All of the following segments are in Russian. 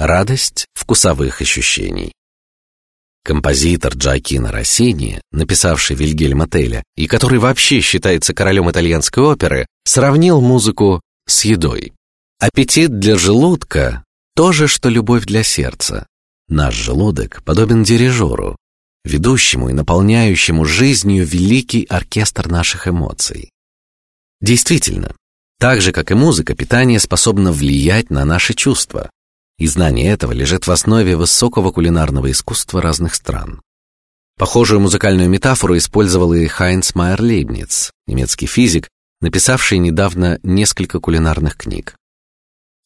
Радость вкусовых ощущений. Композитор Джакино Россини, написавший Вильгельма Теля и который вообще считается королем итальянской оперы, сравнил музыку с едой. Аппетит для желудка то же, что любовь для сердца. Наш желудок подобен дирижеру, ведущему и наполняющему жизнью великий оркестр наших эмоций. Действительно, так же как и музыка, питание способно влиять на наши чувства, и знание этого лежит в основе высокого кулинарного искусства разных стран. Похожую музыкальную метафору использовал и Хайнц Майер Лейбниц, немецкий физик, написавший недавно несколько кулинарных книг.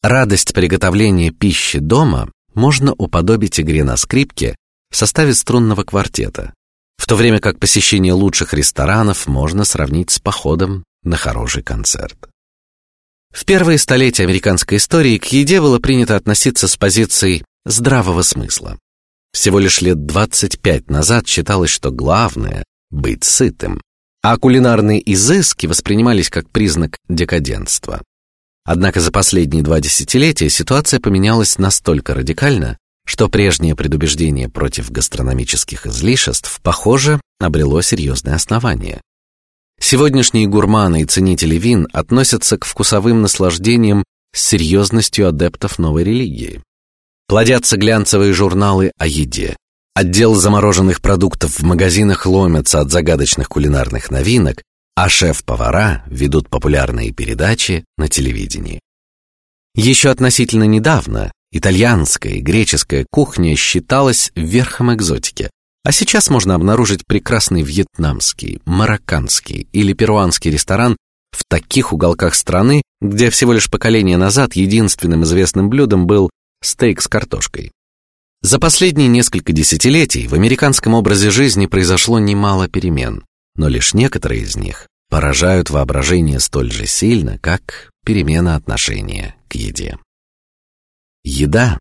Радость приготовления пищи дома можно уподобить игре на скрипке в составе струнного квартета, в то время как посещение лучших ресторанов можно сравнить с походом на хороший концерт. В первые столетия американской истории к еде было принято относиться с позиции здравого смысла. Всего лишь лет 25 назад считалось, что главное быть сытым, а кулинарные изыски воспринимались как признак декаденства. Однако за последние два десятилетия ситуация поменялась настолько радикально, что прежнее предубеждение против гастрономических излишеств, похоже, обрело серьезное основание. Сегодняшние гурманы и ценители вин относятся к вкусовым наслаждениям с серьезностью адептов новой религии. Плодятся глянцевые журналы о еде. Отдел замороженных продуктов в магазинах ломятся от загадочных кулинарных новинок, а шеф-повара ведут популярные передачи на телевидении. Еще относительно недавно итальянская и греческая кухня считалась верхом экзотики, а сейчас можно обнаружить прекрасный вьетнамский, марокканский или перуанский ресторан в таких уголках страны, где всего лишь поколение назад единственным известным блюдом был стейк с картошкой. За последние несколько десятилетий в американском образе жизни произошло немало перемен, но лишь некоторые из них поражают воображение столь же сильно, как перемена отношения к еде. Еда,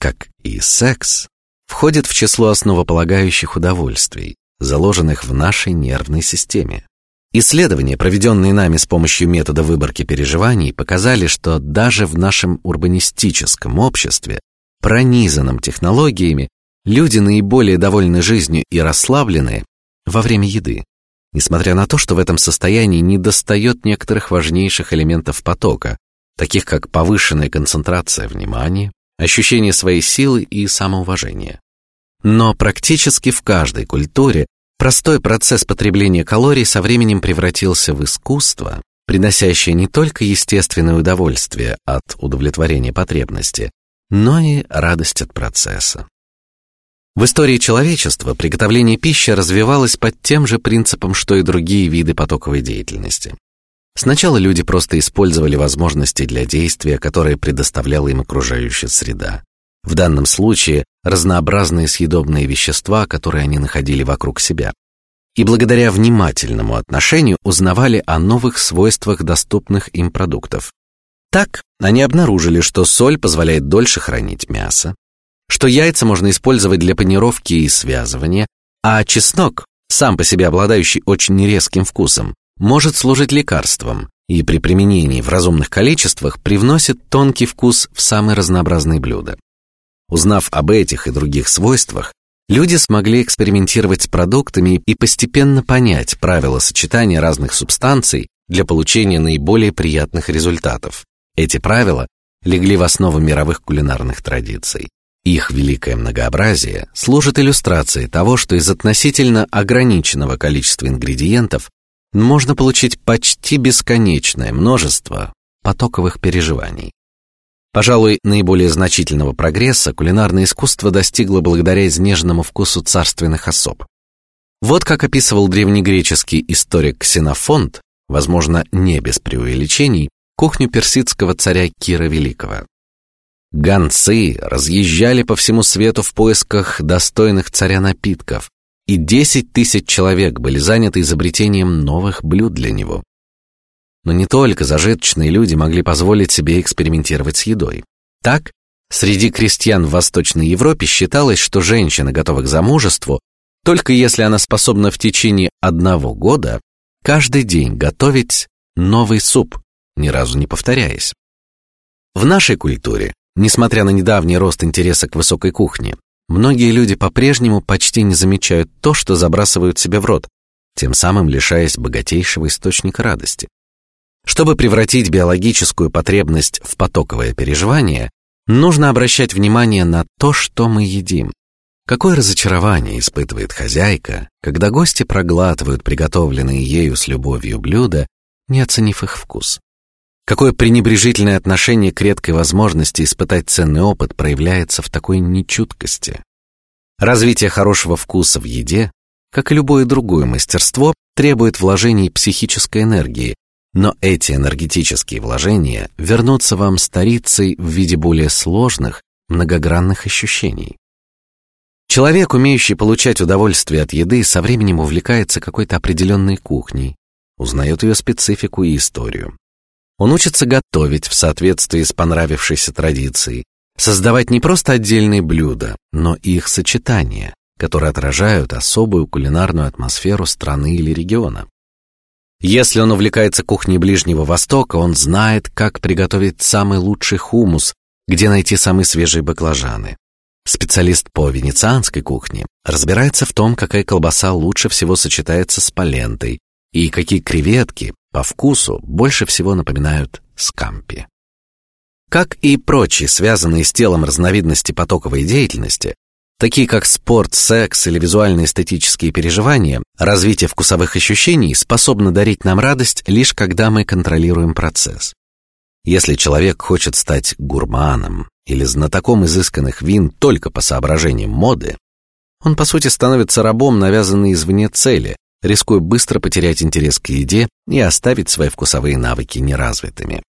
как и секс, входит в число основополагающих удовольствий, заложенных в нашей нервной системе. Исследования, проведенные нами с помощью метода выборки переживаний, показали, что даже в нашем урбанистическом обществе, пронизанном технологиями, люди наиболее довольны жизнью и расслаблены во время еды, несмотря на то, что в этом состоянии недостает некоторых важнейших элементов потока, таких как повышенная концентрация внимания, ощущение своей силы и самоуважения. Но практически в каждой культуре простой процесс потребления калорий со временем превратился в искусство, приносящее не только естественное удовольствие от удовлетворения потребности, но и радость от процесса. В истории человечества приготовление пищи развивалось под тем же принципом, что и другие виды потоковой деятельности. Сначала люди просто использовали возможности для действия, которые предоставляла им окружающая среда. В данном случае разнообразные съедобные вещества, которые они находили вокруг себя. И благодаря внимательному отношению узнавали о новых свойствах доступных им продуктов. Так они обнаружили, что соль позволяет дольше хранить мясо, что яйца можно использовать для панировки и связывания, а чеснок, сам по себе обладающий очень резким вкусом, может служить лекарством и при применении в разумных количествах привносит тонкий вкус в самые разнообразные блюда. Узнав об этих и других свойствах, люди смогли экспериментировать с продуктами и постепенно понять правила сочетания разных субстанций для получения наиболее приятных результатов. Эти правила легли в основу мировых кулинарных традиций. Их великое многообразие служит иллюстрацией того, что из относительно ограниченного количества ингредиентов можно получить почти бесконечное множество потоковых переживаний. Пожалуй, наиболее значительного прогресса кулинарное искусство достигло благодаря изнеженному вкусу царственных особ. Вот как описывал древнегреческий историк Ксенофонт, возможно, не без преувеличений, кухню персидского царя Кира Великого. Гонцы разъезжали по всему свету в поисках достойных царя напитков, и десять тысяч человек были заняты изобретением новых блюд для него. Но не только зажиточные люди могли позволить себе экспериментировать с едой. Так, среди крестьян в Восточной Европе считалось, что женщина готова к замужеству только если она способна в течение одного года каждый день готовить новый суп, ни разу не повторяясь. В нашей культуре Несмотря на недавний рост интереса к высокой кухне, многие люди по-прежнему почти не замечают то, что забрасывают себе в рот, тем самым лишаясь богатейшего источника радости. Чтобы превратить биологическую потребность в потоковое переживание, нужно обращать внимание на то, что мы едим. Какое разочарование испытывает хозяйка, когда гости проглатывают приготовленные ею с любовью блюда, не оценив их вкус. Какое пренебрежительное отношение к редкой возможности испытать ценный опыт проявляется в такой нечуткости. Развитие хорошего вкуса в еде, как и любое другое мастерство, требует вложений психической энергии, но эти энергетические вложения вернутся вам старицей в виде более сложных, многогранных ощущений. Человек, умеющий получать удовольствие от еды, со временем увлекается какой-то определенной кухней, узнает ее специфику и историю. Он учится готовить в соответствии с понравившейся традицией, создавать не просто отдельные блюда, но и их сочетания, которые отражают особую кулинарную атмосферу страны или региона. Если он увлекается кухней Ближнего Востока, он знает, как приготовить самый лучший хумус, где найти самые свежие баклажаны. Специалист по венецианской кухне разбирается в том, какая колбаса лучше всего сочетается с палентой и какие креветки по вкусу больше всего напоминают скампи. Как и прочие связанные с телом разновидности потоковой деятельности, такие как спорт, секс или визуальные эстетические переживания, развитие вкусовых ощущений способно дарить нам радость лишь когда мы контролируем процесс. Если человек хочет стать гурманом или знатоком изысканных вин только по соображениям моды, он по сути становится рабом навязанной извне цели, рискуя быстро потерять интерес к еде и оставить свои вкусовые навыки неразвитыми.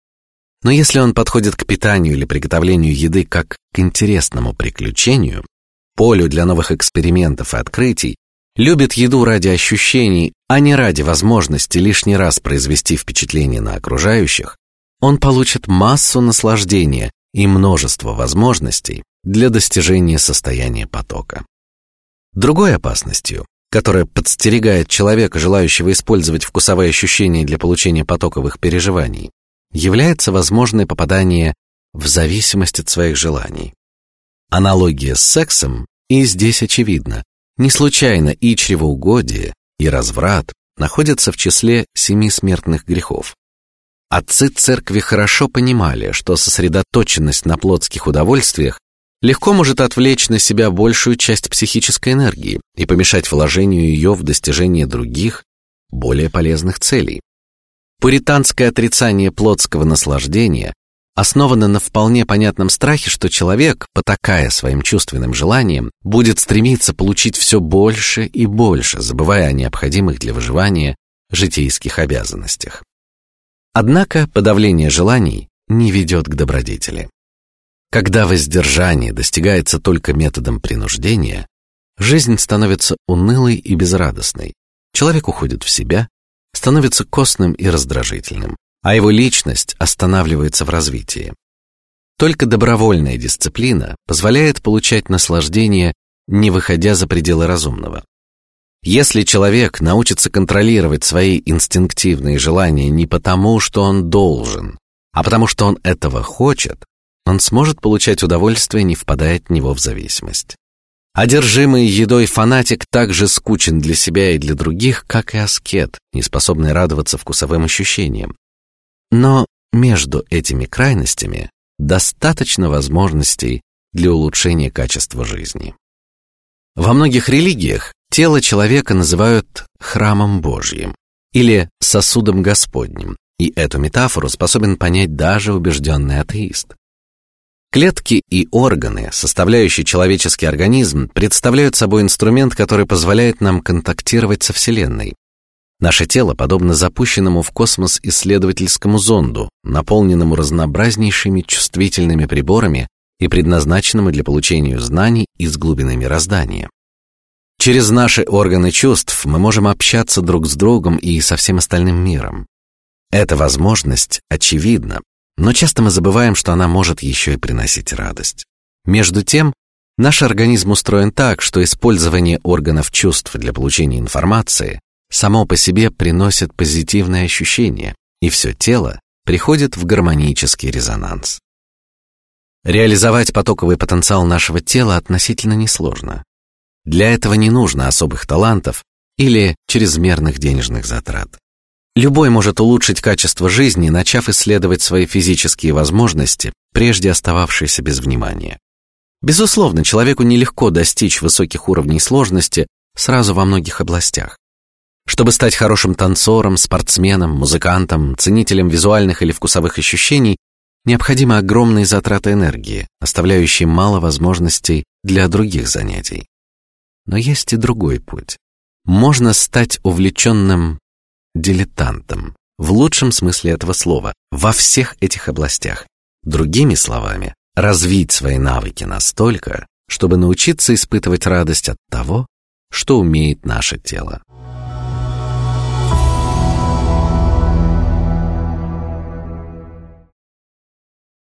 Но если он подходит к питанию или приготовлению еды как к интересному приключению, полю для новых экспериментов и открытий, любит еду ради ощущений, а не ради возможности лишний раз произвести впечатление на окружающих, он получит массу наслаждения и множество возможностей для достижения состояния потока. Другой опасностью которая подстерегает человека, желающего использовать вкусовые ощущения для получения потоковых переживаний, является возможное попадание в зависимость от своих желаний. Аналогия с сексом и здесь очевидна. Не случайно и чревоугодие, и разврат находятся в числе семи смертных грехов. Отцы церкви хорошо понимали, что сосредоточенность на плотских удовольствиях легко может отвлечь на себя большую часть психической энергии и помешать вложению ее в достижение других, более полезных целей. Пуританское отрицание плотского наслаждения основано на вполне понятном страхе, что человек, потакая своим чувственным желаниям, будет стремиться получить все больше и больше, забывая о необходимых для выживания житейских обязанностях. Однако подавление желаний не ведет к добродетели. Когда воздержание достигается только методом принуждения, жизнь становится унылой и безрадостной. Человек уходит в себя, становится костным и раздражительным, а его личность останавливается в развитии. Только добровольная дисциплина позволяет получать наслаждение, не выходя за пределы разумного. Если человек научится контролировать свои инстинктивные желания не потому, что он должен, а потому что он этого хочет, он сможет получать удовольствие, не впадая от него в зависимость. Одержимый едой фанатик также скучен для себя и для других, как и аскет, не способный радоваться вкусовым ощущениям. Но между этими крайностями достаточно возможностей для улучшения качества жизни. Во многих религиях тело человека называют храмом Божьим или сосудом Господним, и эту метафору способен понять даже убежденный атеист. Клетки и органы, составляющие человеческий организм, представляют собой инструмент, который позволяет нам контактировать со Вселенной. Наше тело подобно запущенному в космос исследовательскому зонду, наполненному разнообразнейшими чувствительными приборами и предназначенному для получения знаний из глубины мироздания. Через наши органы чувств мы можем общаться друг с другом и со всем остальным миром. Эта возможность очевидна, но часто мы забываем, что она может еще и приносить радость. Между тем, наш организм устроен так, что использование органов чувств для получения информации само по себе приносит позитивное ощущение, и все тело приходит в гармонический резонанс. Реализовать потоковый потенциал нашего тела относительно несложно. Для этого не нужно особых талантов или чрезмерных денежных затрат. Любой может улучшить качество жизни, начав исследовать свои физические возможности, прежде остававшиеся без внимания. Безусловно, человеку нелегко достичь высоких уровней сложности сразу во многих областях. Чтобы стать хорошим танцором, спортсменом, музыкантом, ценителем визуальных или вкусовых ощущений, необходимы огромные затраты энергии, оставляющие мало возможностей для других занятий. Но есть и другой путь. Можно стать увлеченным дилетантом в лучшем смысле этого слова во всех этих областях. Другими словами, развить свои навыки настолько, чтобы научиться испытывать радость от того, что умеет наше тело.